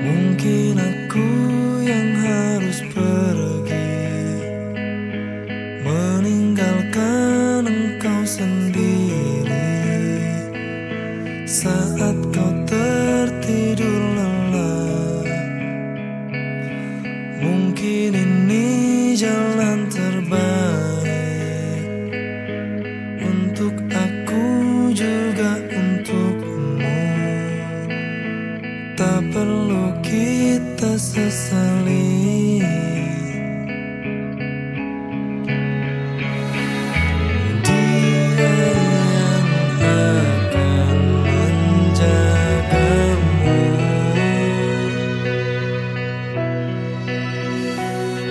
Mungkin aku yang harus pergi. Meninggalkan engkau sendiri. Saat kita sesali. Dia yang akan menjagamu.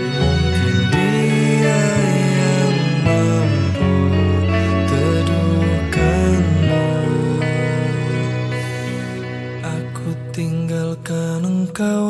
Mungkin dia yang mampu teduhkanmu. Aku tinggalkan engkau